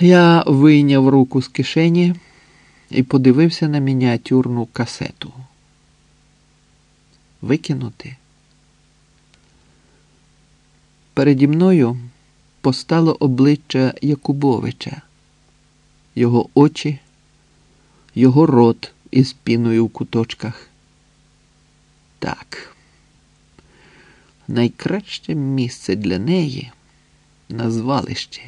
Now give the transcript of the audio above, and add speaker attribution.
Speaker 1: Я вийняв руку з кишені і подивився на мініатюрну касету. Викинути. Переді мною постало обличчя Якубовича, його очі, його рот із піною в куточках. Так, найкраще місце для неї на звалищі.